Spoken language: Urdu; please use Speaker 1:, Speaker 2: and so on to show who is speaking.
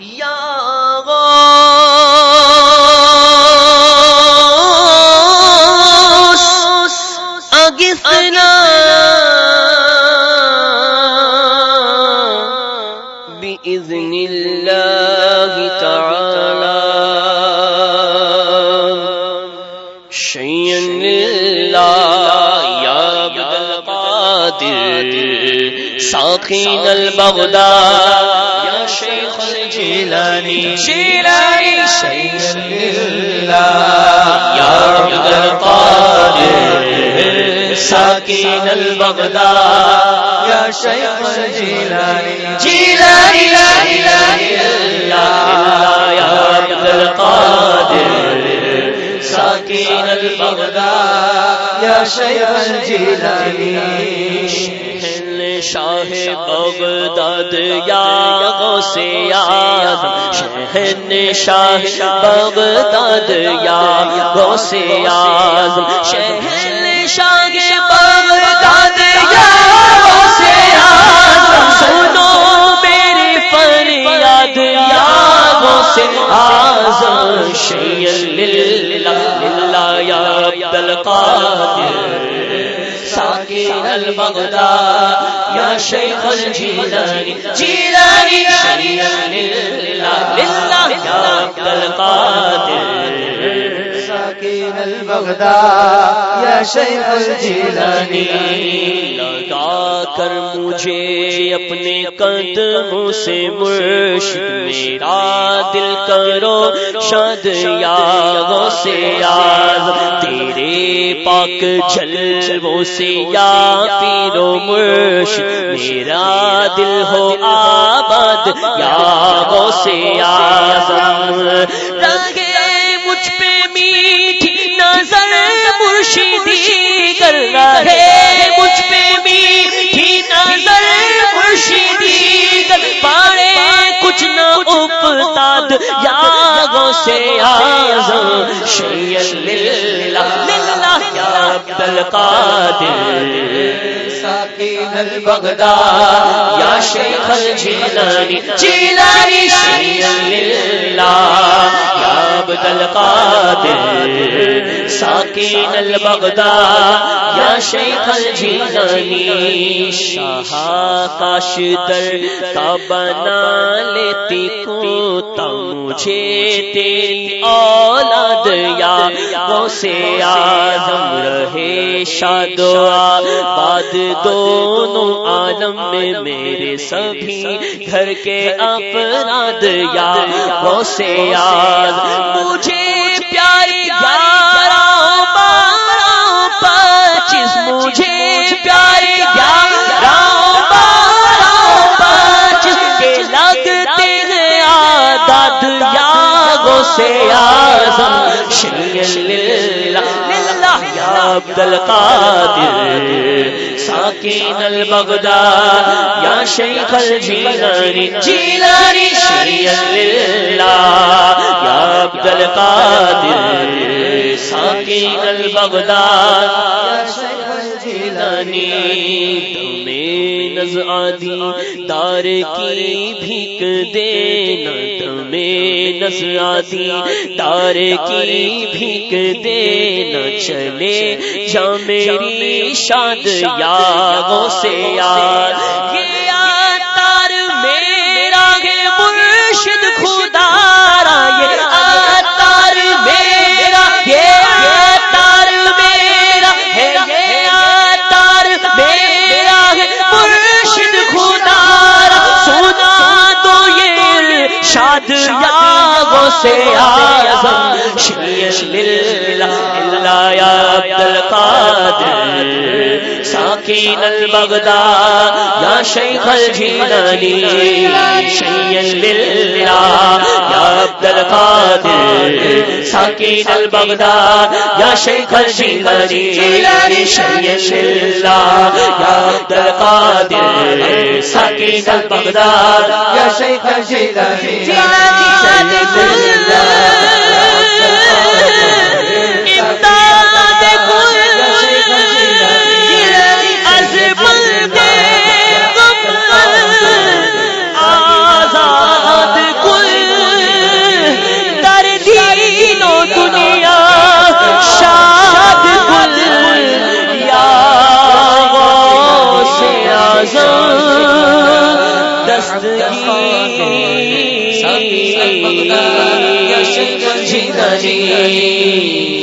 Speaker 1: یا غوث اگفنا بإذن اللہ تعالی شیئن اللہ یا عبد القادر ساقین البغدا یا شیخ الجیلانی جیلانی شیخ اللہ یا عبد القادر ساکین البغدا یا شیخ الجیلانی جیلانی جیلانی اللہ یا عبد القادر البغدا یا شیخ الجیلانی شاہ بغداد یا غوث یاد شہن شاہ بغداد یا غوث یاد شہن شاہ بغداد یا غوث یاد سنو میری فریاد یا غوث آزم شیل للہ یا عبد القادر البغدا یا شیخ الجیلانی جیلانی للہ یا عبد القادر البغدا یا شیخ الجیلانی۔ لگا کر مجھے اپنے قدموں سے مرشد میرا دل کرو شاد یا غوث یاد۔ تیرے پاک جل وہ سے یا پیرو مرشد میرا دل ہو آباد، یا غوث یاد رنگے مجھ پہ میٹھی نظر مرشدی کر رہے مجھ پہ میٹھی نظر مرشدی کر پاڑے کچھ نہ اپتاد یا گو سے آزم شیل عبد القادر ساکین البغدا یا شیخ الجیلانی جیلانی شیخ اللہ یا عبد القادر ساکین البغدا یا شیخ الجیلانی شاہ کاش در کا بنا لیتی کو مجھے تیری اولاد، یا وہ سے آزم رہے شاد آباد، دونوں عالم میں میرے سبھی گھر کے اپراد یا وہ سے آز مجھے پیاری گیارہ یا عبد القادر. ساکین البغداد. یا شیخ الجیلانی جیلانی شریل للہ یا عبد القادر. ساکین البغدا از آدی دار کی بھیک دینا تمہیں نس آدی دار کی بھیک دینا چلے۔ جا میری شاد یا سے یاد سے آزم شیل یا عبد القادر ساکین البغدا یا شیخ الجیلانی شیل للہ یا عبد القادر البغداد البغدا یا شیخ الجیلانی شیل للہ یا عبد القادر ساکین البغدا یا شیخ الجیلانی آزاد کل دستگی